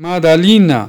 Madalina.